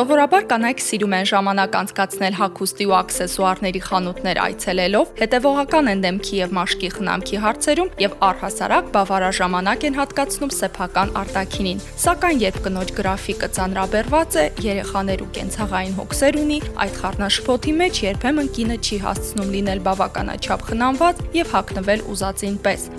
Սովորաբար կանայք սիրում են ժամանակ անցկացնել հագուստի ու աքսեսուարների խանութներ այցելելով, հետևողական են դեմքի եւ մաշկի խնամքի հարցերում եւ առհասարակ բավարար ժամանակ են հատկացնում սեփական արտաքինին։ Սակայն երբ կնոջ գրաֆիկը ծանրաբերված է, երեխաներ ու կենցաղային հոգսեր ունի, այդ խառնաշփոթի մեջ երբեմն կինը չի հասցնում լինել բավականաչափ խնամված եւ հագնվել ուզածին պես։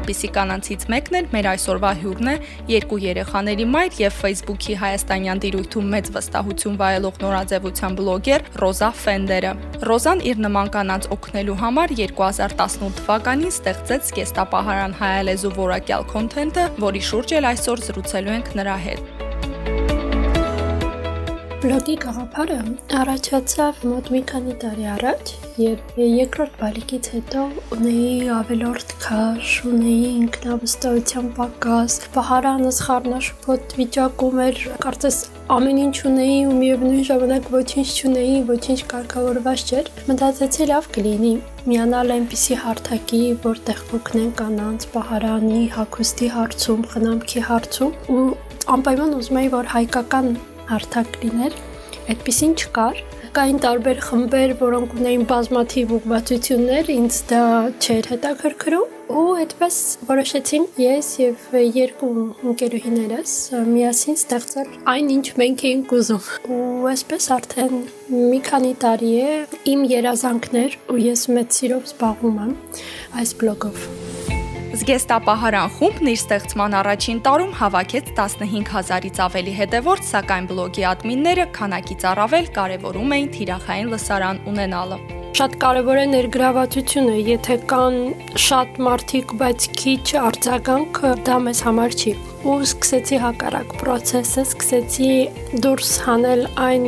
Այդպիսի կանանցից մեկն էլ մեր այսօրվա հյուրն է, երկու երեխաների մայր եւ Facebook-ի հայաստանյան դիրույթում մեծ վստահություն վայելող նորաձևության բլոգեր Ռոզա Ֆենդերը։ Ռոզան իր նման կանանց օգնելու համար 2018 թվականին ստեղծեց Կեստապահարան հայալեզու որակյալ քոնթենթը, որի շուրջ էլ այսօր զրուցելու ենք նրա հետ։ Բլոգի գաղափարը առաջացավ մոտ մի քանի տարի առաջ, երբ երկրորդ բալիկից հետո ունեի ավելորդ քաշ, ունեի ինքնավստահության պակաս, պահարանս խառնաշփոթ վիճակում էր, կարծես ամեն ինչ ունեի ու միևնույն ժամանակ ոչինչ չունեի, ոչինչ կարգավորված չէր։ Մտածեցի լավ կլինի միանալ այնպիսի հարթակի, որտեղ կօգնեն կանանց պահարանի, հագուստի հարցում, խնամքի հարցում ու անպայման ուզում էի, որ հայկական հարթակ լիներ, այդպեսին չկար։ Կային տարբեր խմբեր, որոնք ունեին բազմաթիվ ուղղվածություններ, ինձ դա չէր հետաքրքրում ու այդպես որոշեցինք ես եւ երկու ընկերուհիներս միասին ստեղծել այն ինչ մենք էինք ուզում։ Ու այսպես արդեն մի քանի տարի է իմ երազանքներ ու ես մեծ սիրով զբաղվում եմ այս բլոգով։ Զգեստապահարան խումբն իր ստեղծման առաջին տարում հավաքեց 15000-ից ավելի հետևորդ, սակայն բլոգի ադմինները քանակից առավել կարևորում էին թիրախային լսարան ունենալը։ Շատ կարևոր է ներգրավվածությունը, եթե կան շատ մարդիկ, բայց քիչ արձագանք, դա մեզ համար չի։ Ու սկսեցի հակառակ process-ը, սկսեցի դուրս հանել այն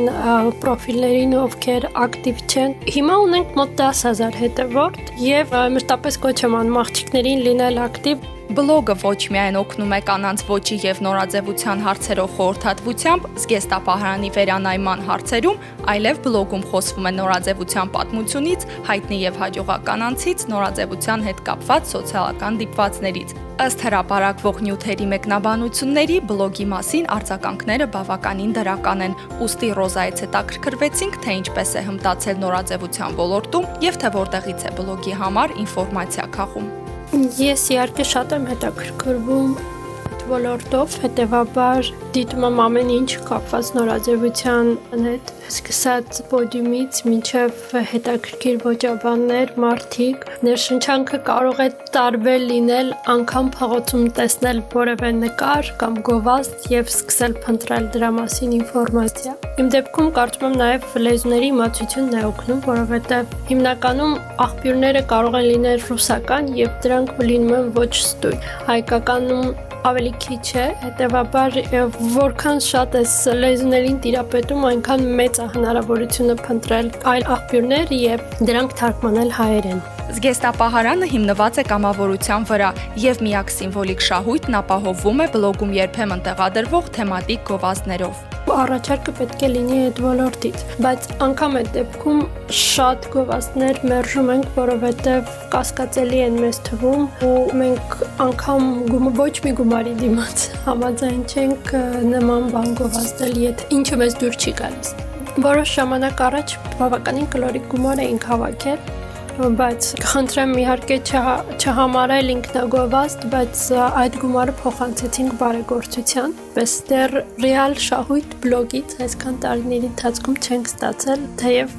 պրոֆիլներին, ովքեր ակտիվ չեն։ Հիմա ունենք մոտ 10000 հետևորդ եւ մշտապես կոչ եմ անում աղջիկներին լինել ակտիվ Բլոգը ոչ միայն օգնում է կանանց ոչի եւ նորաձևության հարցերով խորհրդատվությամբ, զգեստապահարանի վերանայման հարցերում, այլև բլոգում խոսվում է նորաձևության պատմությունից, հայտնի եւ հաջողակ կանանցից, նորաձևության հետ կապված սոցիալական դիպվածներից։ Ըստ հրապարակվող նյութերի մեկնաբանությունների բլոգի մասին արձագանքները բավականին դրական են։ Ոստի Ռոզայից հետաքրքրվեցինք, թե ինչպես է հմտացել նորաձևության ոլորտում եւ թե որտեղից է բլոգի համար ինֆորմացիա քաղում։ Ես իհարկե շատ եմ հետաքրքրվում ոլորտով, հետեւաբար դիտում եմ ամեն ինչ կապված նորաձևության հետ, սկսած պոդիումից մինչև հետաքրքիր ոճաբաններ, մարդիկ, ներշնչանքը կարող է տարբեր լինել, անգամ փողոցում տեսնել որևէ նկար կամ գովազդ եւ սկսել փնտրել դրա մասին ինֆորմացիա։ Իմ դեպքում կարծում եմ նաեւ լեզուների իմացությունն է օգնում, որովհետեւ հիմնականում աղբյուրները կարող են լինել ռուսական եւ դրանք լինում են ոչ ստույգ։ Հայկականում ավելի քիչ է, հետեւաբար որքան շատ ես լեզուներին տիրապետում, այնքան մեծ է հնարավորությունը փնտրել այլ աղբյուրներ եւ դրանք թարգմանել հայերեն։ Զգեստապահարանը հիմնված է կամավորության վրա եւ միակ սիմվոլիկ շահույթն ապահովվում է բլոգում երբեմն տեղադրվող թեմատիկ գովազդներով առաջարկը պետք է լինի այդ ոլորտից, բայց անգամ այդ դեպքում շատ գովազդներ մերժում ենք, որովհետև կասկածելի են մեզ թվում ու մենք անգամ ոչ մի գումարի դիմաց համաձայն չենք նման բան գովազդել, եթե ինչը մեզ դուր չի գալիս։ Որոշ ժամանակ առաջ բավականին կլորիկ գումար էինք հավաքել բայց խնդրեմ իհարկե չհամարել ինքնագովազդ, բայց այդ գումարը փոխանցեցինք բարեգործության։ Պես դեռ ռեալ շահույթ բլոգից այսքան տարիների ընթացքում չենք ստացել, թեև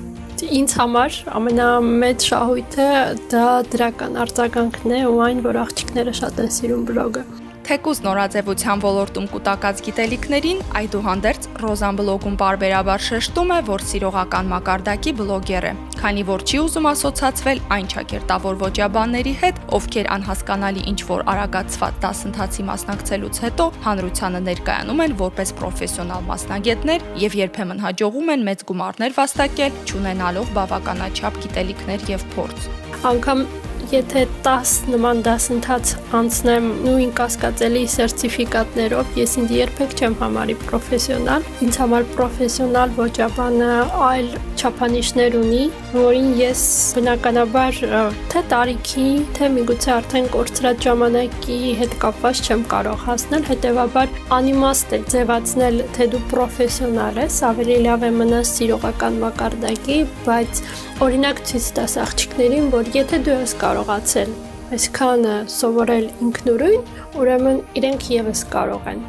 ինձ համար ամենամեծ շահույթը դա դրական արձագանքն է ու այն, որ աղջիկները շատ են սիրում բլոգը։ Թեկուզ նորաձևության ոլորտում կൂട്ടակած գիտելիքներին, այդուհանդերձ Ռոզան բլոգում բարբերաբար շեշտում է, որ սիրողական մակարդակի բլոգեր է, քանի որ չի ուզում ասոցացվել այն ճակերտավոր ոճաբանների հետ, ովքեր անհասկանալի ինչ որ արագացված դասընթացի մասնակցելուց հետո հանրությանը ներկայանում են որպես պրոֆեսիոնալ մասնագետներ եւ երբեմն հաջողում են մեծ գումարներ վաստակել, ճանենալով բավականաչափ գիտելիքներ եւ փորձ անգամ եթե 10 նման դասընթաց անցնեմ նույն կասկածելի սերտիֆիկատներով, ես ինձ երբեք չեմ համարի պրոֆեսիոնալ։ Ինձ համար պրոֆեսիոնալ ոճաբանը այլ չափանիշներ ունի, որին ես բնականաբար թե տարիքի, թե միգուցե արդեն կորցրած ժամանակի հետ կապված չեմ կարող հասնել, հետեւաբար անիմաստ է ձևացնել, թե դու պրոֆեսիոնալ ես, ավելի լավ է մնաս սիրողական մակարդակի, բայց օրինակ ցույց տաս աղջիկներին, որ եթե դու ես կարողացել այսքանը սովորել ինքնուրույն, ուրեմն իրենք եւս կարող են։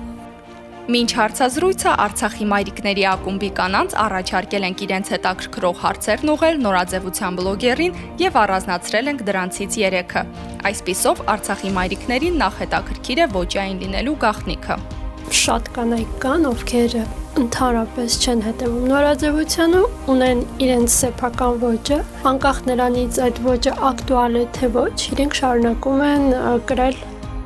Մինչ հարցազրույցը Արցախի մայրիկների ակումբի կանանց առաջարկել ենք իրենց հետաքրքրող հարցերն ուղղել նորաձևության բլոգերին եւ առանձնացրել ենք դրանցից 3-ը։ Այսպիսով Արցախի մայրիկներին նախ հետաքրքիր է ոճային լինելու գաղտնիքը։ Շատ կանայք կան, ովքեր ընդհանրապես չեն հետևում նորաձևությանը, ունեն իրենց սեփական ոճը, անկախ նրանից այդ ոճը ակտուալ է թե ոչ, իրենք շարունակում են կրել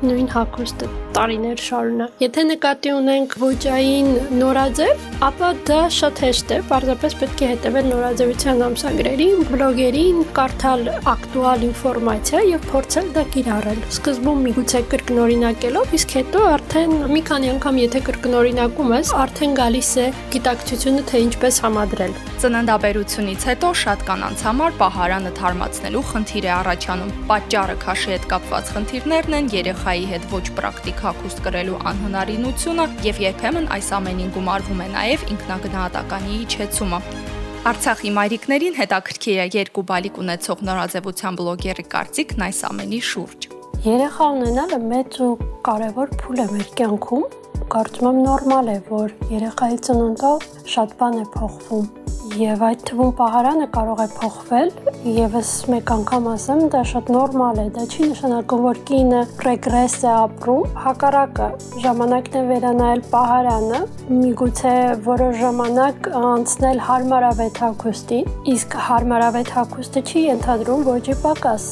նույն հագուստը տարիներ շարունակ։ Եթե նկատի ունենք ոճային նորաձև, ապա դա շատ հեշտ է, պարզապես պետք է հետևել նորաձևության ամսագրերին, բլոգերին, կարդալ ակտուալ ինֆորմացիա եւ փորձել դա կիրառել։ Սկզբում միգուցե կրկնօրինակելով, իսկ հետո արդեն մի քանի անգամ եթե կրկնօրինակում ես, արդեն գալիս է գիտակցությունը թե ինչպես համադրել։ Ծննդաբերությունից հետո շատ կանանց համար պահարանը թարմացնելու խնդիր է առաջանում։ Պատճառը քաշի հետ կապված խնդիրներն են երեխայի հետ ոչ պրակտիկ հագուստ կրելու անհնարինությունը եւ երբեմն այս ամենին գումարվում է նաեւ ինքնագնահատականի իջեցումը։ Արցախի մայրիկներին հետաքրքիր է երկու բալիկ ունեցող նորաձևության բլոգերի կարծիքն այս ամենի շուրջ։ Երեխա ունենալը մեծ ու կարևոր փուլ է մեր կյանքում։ Կարծում եմ նորմալ է, որ երեխայի ծնունդով շատ բան է փոխվում եւ այդ թվում պահարանը կարող է փոխվել եւս մեկ անգամ ասեմ դա շատ նորմալ է դա չի նշանակում որ կինը ռեգրես է ապրում հակառակը ժամանակն է վերանայել պահարանը միգուցե որոշ ժամանակ անցնել հարմարավետ հագուստի իսկ հարմարավետ հագուստը չի ենթադրում ոճի պակաս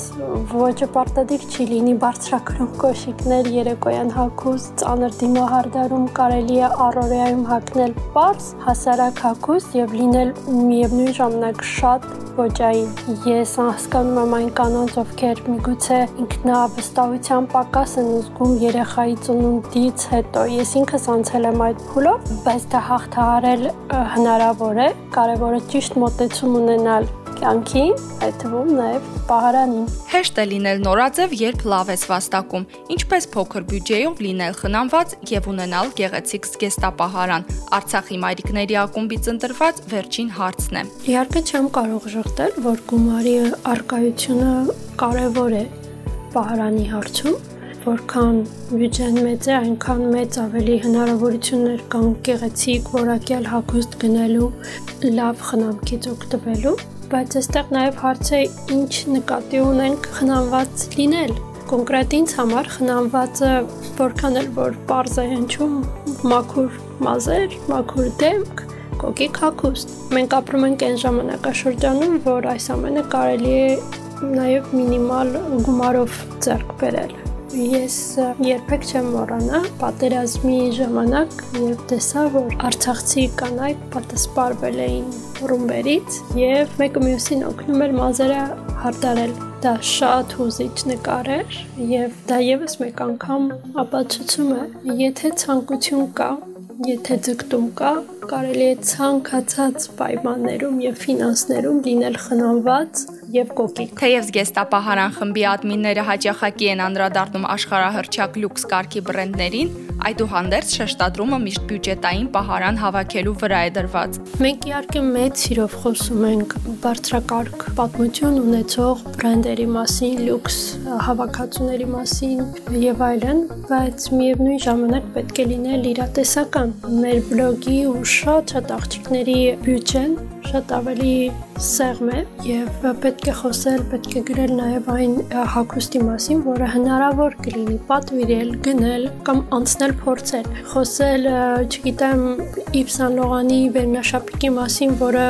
ոճը պարտադիր չի լինի բարձրակրում կոշիկներ երեկոյան հագուստ ծանր դիմահարդարում կարելի է առօրյայում հագնել པարզ հասարակ հագուստ եւ լինել միևնույն ժամանակ շատ ոճային։ Ես հասկանում եմ այն կանանց, ովքեր միգուցե ինքնավստահության պակաս են զգում երեխայի ծնունդից հետո։ Ես ինքս անցել եմ այդ փուլով, բայց դա հաղթահարել հնարավոր է։ Կարևորը ճիշտ մոտեցում ունենալ կյանքին, այդ թվում նաև պահարանին։ Հեշտ է լինել նորաձև, երբ լավ ես վաստակում։ Ինչպես փոքր բյուջեով լինել խնամված եւ ունենալ գեղեցիկ զգեստապահարան։ Արցախի մայրիկների ակումբից ընտրված վերջին հարցն է։ Իհարկե չեմ կարող ժխտել, որ գումարի արկայությունը կարևոր է պահարանի հարցում որքան բյուջեն մեծ է, այնքան մեծ ավելի հնարավորություններ կան գեղեցիկ, որակյալ հագուստ գնելու, լավ խնամքից օգտվելու բայց այստեղ նաև հարց է ինչ նկատի ունենք խնամված լինել կոնկրետ ինձ համար խնամվածը որքան էլ որ པարզ է հնչում մաքուր մազեր, մաքուր դեմք, կոկիկ հագուստ։ Մենք ապրում ենք այն ժամանակաշրջանում, որ այս ամենը կարելի է նաև մինիմալ գումարով ձեռք բերել։ Ես երբեք չեմ մոռանա պատերազմի ժամանակ, երբ տեսա, որ արցախցի կանայք պատասպարվել էին ռումբերից եւ մեկը մյուսին օգնում էր մազերը հարդարել։ Դա շատ հուզիչ նկար էր եւ դա եւս մեկ անգամ ապացուցում է, եթե ցանկություն կա, եթե ձգտում կա, կարելի է ցանկացած պայմաններում եւ ֆինանսներում լինել խնամված եւ կոկիկ։ Թեև զգեստապահարան խմբի admin-ները հաճախակի են անդրադառնում աշխարհահռչակ լյուքս կարգի բրենդներին, այդուհանդերձ շեշտադրումը միշտ բյուջետային պահարան հավաքելու վրա է դրված։ Մենք իհարկե մեծ սիրով խոսում ենք բարձրակարգ պատմություն ունեցող բրենդերի մասին, լյուքս հավաքածուների մասին եւ այլն, բայց միևնույն ժամանակ պետք է լինել իրատեսական։ Մեր բլոգի ու շատ-շատ աղջիկների բյուջեն շատ ավելի սեղմ է եւ պետք է խոսել, պետք է գրել նաեւ այն հագուստի մասին, որը հնարավոր կլինի պատվիրել, գնել կամ անցնել փորձել։ Խոսել, չգիտեմ, Իվ Սան Լողանի վերնաշապիկի մասին, որը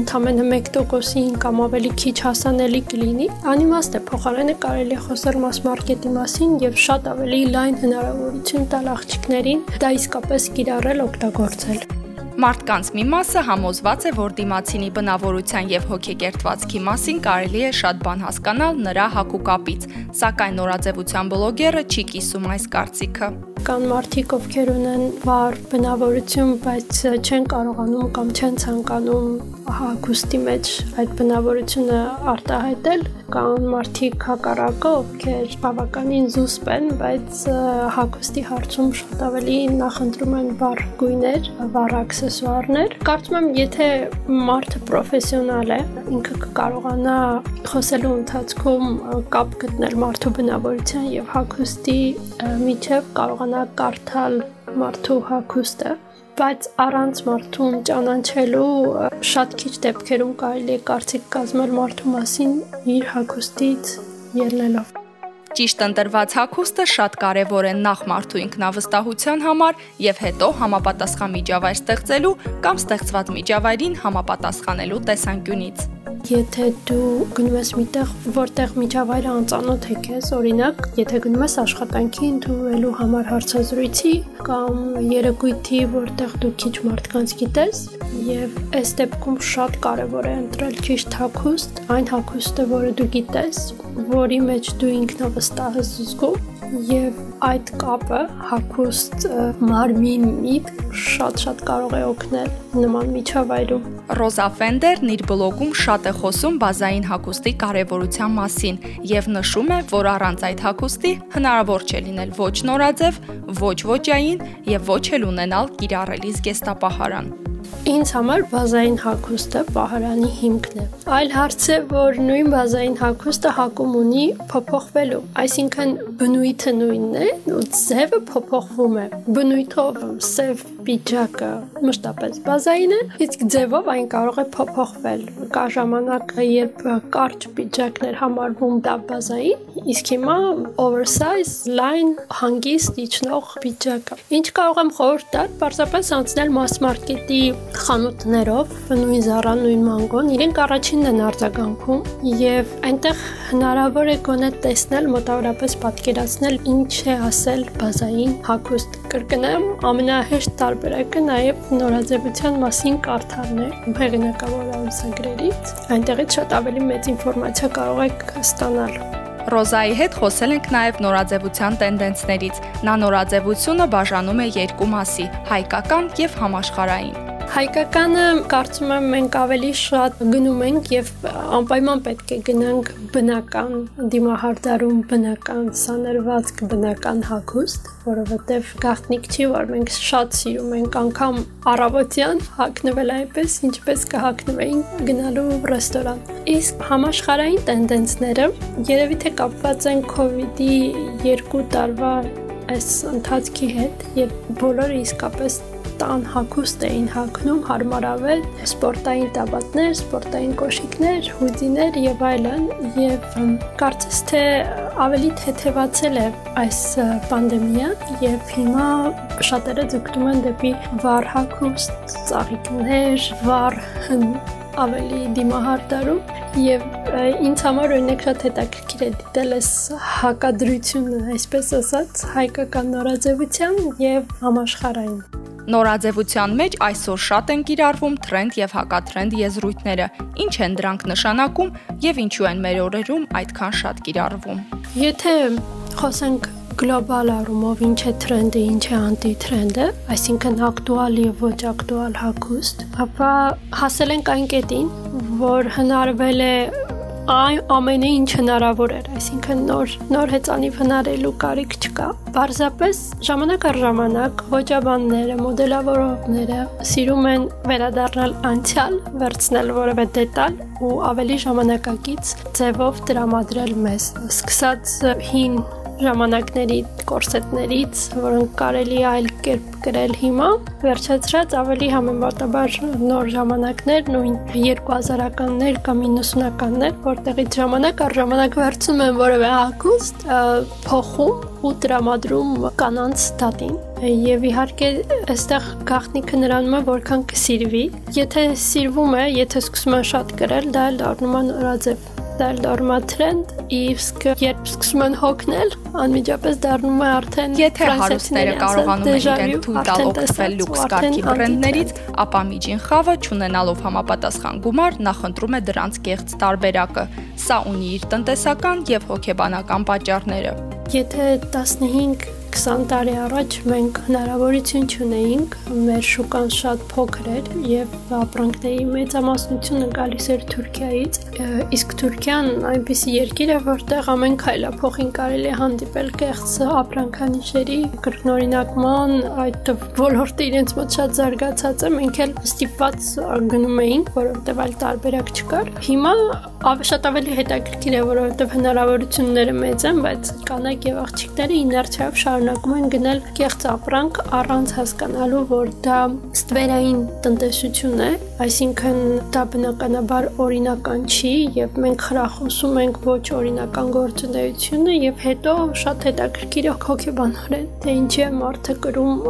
ընդամենը 1%-ին կամ ավելի քիչ հասանելի կլինի, անիմաստ է փոխարենը կարելի է խոսել mass market-ի մասին եւ շատ ավելի լայն հնարավորություն տալ աղջիկներին դա իսկապես կիրառել, օգտագործել։ Մարդկանց մի մասը համոզված է, որ դիմացինի բնավորության եւ հոգեկերտվածքի մասին կարելի է շատ բան հասկանալ նրա հակուկապից, սակայն նորաձևության բլոգերը չի կիսում այս կարծիքը կան մարդիկ, ովքեր ունեն վառ բնավորություն, բայց չեն կարողանում կամ չեն ցանկանում հագուստի մեջ այդ բնավորությունը արտահայտել, կան մարդիկ հակառակը, ովքեր բավականին զուսպ են, բայց հագուստի հարցում շատ ավելի նախընտրում են վառ գույներ, վառ աքսեսուարներ։ Կարծում եմ, եթե մարդը պրոֆեսիոնալ է, ինքը կկարողանա խոսելու ընթացքում կապ գտնել մարդու բնավորության եւ հագուստի միջև կարողանա կարդալ մարդու հագուստը, բայց առանց մարդուն ճանաչելու շատ քիչ դեպքերում կարելի է կարծիք կազմել մարդու մասին իր հագուստից ելնելով։ Ճիշտ ընտրված հագուստը շատ կարևոր է նախ մարդու ինքնավստահության համար եւ հետո համապատասխան միջավայր ստեղծելու կամ ստեղծված միջավայրին համապատասխանելու տեսանկյունից։ Եթե դու գնում ես միտեղ, որտեղ միջավայրը անծանոթ է քեզ, օրինակ, եթե գնում ես աշխատանքի ընդունվելու համար հարցազրույցի կամ երեկույթի, որտեղ դու քիչ մարդկանց գիտես, եւ այս դեպքում շատ կարեւոր է ընտրել ճիշտ հագուստ, այն հագուստը, որը դու գիտես, որի մեջ դու ինքնավստահ ես զգում եւ այդ կապը հակուստ մարմին միտք շատ-շատ կարող է օգնել նման միջավայրում։ Ռոզա Ֆենդերն իր բլոգում շատ է խոսում բազային հակոստի կարևորության մասին եւ նշում է, որ առանց այդ հակոստի հնարավոր չէ լինել ոչ նորաձև, ոչ ոչային եւ ոչ էլ ունենալ կիրառելի զգեստապահարան։ Ինձ համար բազային հագուստը պահարանի հիմքն է։ Այլ հարց է, որ նույն բազային հագուստը հակում ունի փոփոխվելու, այսինքն բնույթը նույնն է, ու ձևը փոփոխվում է։ Բնույթով սև պիջակը մշտապես բազային է, իսկ ձևով այն կարող է փոփոխվել։ Կա ժամանակ, երբ կարճ պիջակներ համարվում դա բազային, իսկ հիմա oversize, line, հանգիստ իջնող պիջակը։ Ինչ կարող եմ խորհուրդ տալ, պարզապես անցնել mass market-ի խանութներով, նույն Zara, նույն Mango-ն, իրենք առաջինն են արձագանքում եւ այնտեղ հնարավոր է գոնե տեսնել, մոտավորապես պատկերացնել ինչ է ասել բազային հագուստ։ Կրկնեմ, ամենահեշտ տարբերակը նաև նորաձևության մասին կարդալն է հեղինակավոր ամսագրերից։ Այնտեղից շատ ավելի մեծ ինֆորմացիա կարող եք ստանալ։ Ռոզայի հետ խոսել ենք նաև նորաձևության տենդենսներից։ Նա նորաձևությունը բաժանում է երկու մասի՝ հայկական եւ համաշխարհային։ Հայկականը կարծում եմ մենք ավելի շատ գնում ենք եւ անպայման պետք է գնանք բնական դիմահարդարում բնական սաներվածք բնական հագուստ, որովհետեւ գաղտնիք չի, որ մենք շատ սիրում ենք անգամ առավոտյան հագնվել այնպես, ինչպես կհագնվեին գնալու ռեստորան։ Իսկ համաշխարհային տենդենսները երևի թե կապված են իդի 2 տարվա այս ընթացքի հետ, երբ բոլորը իսկապես տան հագուստ էին հագնում հարմարավետ սպորտային տաբատներ, սպորտային կոշիկներ, հուդիներ եւ այլն եւ կարծես թե ավելի թեթևացել է այս պանդեմիան եւ հիմա շատերը ձգտում են դեպի վառ հագուստ, ծաղիկներ, վառ ավելի դիմահարդարում եւ ինձ համար օրինակ շատ հետաքրքիր է դիտել այս հակադրությունը, այսպես ասած, հայկական նորաձևության եւ համաշխարհային Նորաձևության մեջ այսօր շատ են կիրառվում տրենդ եւ հակատրենդ եզրույթները։ Ինչ են դրանք նշանակում եւ ինչու են մեր օրերում այդքան շատ կիրառվում։ Եթե խոսենք գլոբալ առումով ինչ է տրենդը, ինչ է անտիտրենդը, այսինքն ակտուալ եւ ոչ ակտուալ հագուստ, ապա հասել ենք այն կետին, որ հնարվել է այն ամենը ինչ հնարավոր էր, այսինքն նոր նոր հեծանիվ հնարելու կարիք չկա։ Պարզապես ժամանակ առ ժամանակ ոճաբանները, մոդելավորողները սիրում են վերադառնալ անցյալ, վերցնել որևէ դետալ ու ավելի ժամանակակից ձևով տրամադրել մեզ։ Սկսած հին ժամանակների կորսետներից, որոնք կարելի այլ կերպ գրել հիմա, վերջացրած ավելի համեմատաբար նոր ժամանակներ, նույն 2000-ականներ կամ 90-ականներ, որտեղից ժամանակ առ ժամանակ վերցում են որևէ հագուստ, փոխում ու տրամադրում կանանց դատին եւ իհարկե այստեղ գաղտնիքը նրանում է որքան կսիրվի եթե սիրվում է եթե սկսում է շատ գրել դա էլ դառնում է նորաձև դալ դառնա տրենդ, իսկ երբ սկսում են հոգնել, անմիջապես դառնում է արդեն Եթե հարուստները կարողանում են իրենք թույլ տալ օգտվել լյուքս կարգի բրենդներից, ապա միջին խավը, ճանենալով համապատասխան գումար, նախընտրում է դրանց կեղծ տարբերակը։ Սա ունի իր տնտեսական եւ հոգեբանական պատճառները։ Եթե 15 20 տարի առաջ մենք հնարավորություն չունեինք, մեր շուկան շատ փոքր էր եւ ապրանքների մեծամասնությունը գալիս էր Թուրքիայից, իսկ Թուրքիան այնպիսի երկիր է, որտեղ ամեն քայլափոխին կարելի է հանդիպել կեղծ ապրանքանիշերի կրկնօրինակման, այդ ոլորտը իրենց մոտ շատ զարգացած է, մենք էլ ստիպված գնում էինք, որովհետեւ այլ տարբերակ չկար։ Հիմա շատ ավելի հետաքրքիր է, որովհետեւ հնարավորությունները մեծ են, բայց կանայք եւ աղջիկները իներցիայով շարունակում են գնել կեղծ ապրանք առանց հասկանալու, որ դա ստվերային տնտեսություն է, այսինքն դա բնականաբար օրինական չի եւ մենք խրախուսում ենք ոչ օրինական գործունեությունը եւ հետո շատ հետաքրքիր է հոգեբանորեն թե ինչի է մարդը կրում,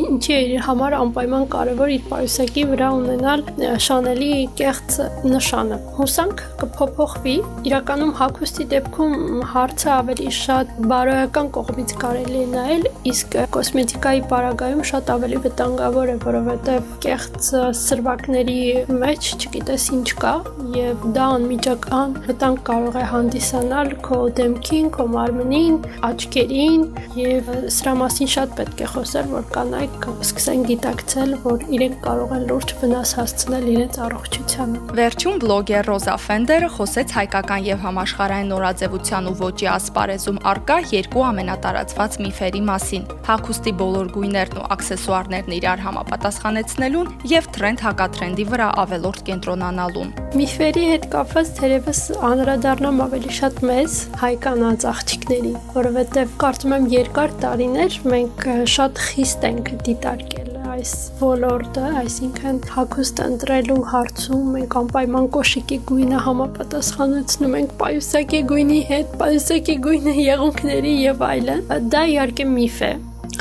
ինչի է իր համար անպայման կարևոր իր պայուսակի վրա ունենալ շանելի կեղծ նշանը։ Հուսանք կփոփոխվի։ Իրականում հագուստի դեպքում հարցը ավելի շատ բարոյական կողմից կարելի է նայել, իսկ կոսմետիկայի պարագայում շատ ավելի վտանգավոր է, որովհետև կեղծ սրվակների մեջ չգիտես ինչ կա եւ դա անմիջական վտանգ կարող է հանդիսանալ քո դեմքին, քո մարմնին, աչքերին եւ սրա մասին շատ պետք է խոսել, որ կանայք սկսեն գիտակցել, որ իրենք կարող են լուրջ վնաս հասցնել իրենց առողջությանը։ Վերջում բլոգեր Ռոզա Ֆենդերը խոսեց հայկական եւ համաշխարհային նորաձևության ու ոճի ասպարեզում արկա երկու ամենատարածված միֆերի մասին՝ հագուստի բոլոր գույներն ու աքսեսուարներն իրար համապատասխանեցնելուն եւ տրենդ հակատրենդի վրա ավելորդ կենտրոնանալուն։ Միֆերի հետ կապված թերևս անդրադառնամ ավելի շատ մեզ հայկանած աղջիկների, որովհետեւ կարծում եմ երկար տարիներ մենք շատ խիստ ենք դիտարկել այս ոլորտը, այսինքն հագուստ ընտրելու հարցում մենք անպայման կոշիկի գույնը համապատասխանեցնում ենք պայուսակի գույնի հետ, պայուսակի գույնը եղունգների եւ այլն։ Դա իհարկե միֆ է,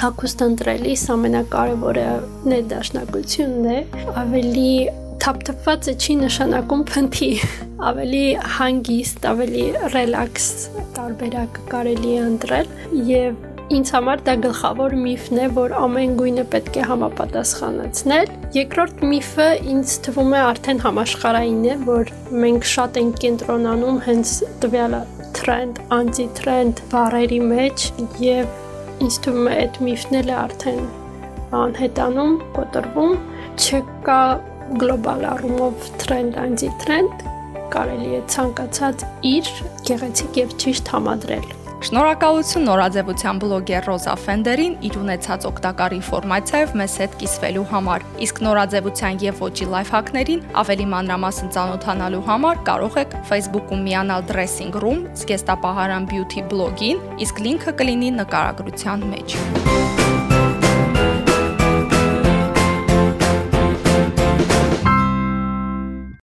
հագուստ ընտրելիս ամենակարևորը ներդաշնակությունն է, ավելի թափթփվածը չի նշանակում փնթի, ավելի հանգիստ, ավելի ռելաքս տարբերակ կարելի է ընտրել եւ Ինձ համար դա գլխավոր միֆն է, որ ամեն գույնը պետք է համապատասխանեցնել։ Երկրորդ միֆը ինձ թվում է արդեն համաշխարհային է, որ մենք շատ ենք կենտրոնանում հենց տվյալը տրենդ, անտի-տրենդ բառերի մեջ եւ ինձ թվում է այդ միֆն էլ արդեն անհետանում, կոտրվում, չկա գլոբալ առումով տրենդ, անտի-տրենդ, կարելի է ցանկացած իր գեղեցիկ եւ ճիշտ համադրել։ Շնորհակալություն նորաձևության բլոգեր Ռոզա Ֆենդերին իր ունեցած օգտակար ինֆորմացիայով մեզ հետ կիսվելու համար։ Իսկ նորաձևության եւ ոճի լայֆ հակներին ավելի մանրամասն ծանոթանալու համար կարող եք Facebook-ում միանալ Dressing Room զգեստապահարան Beauty բլոգին, իսկ լինքը կլինի նկարագրության մեջ։